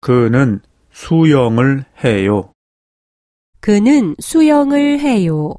그는 수영을 해요. 그는 수영을 해요.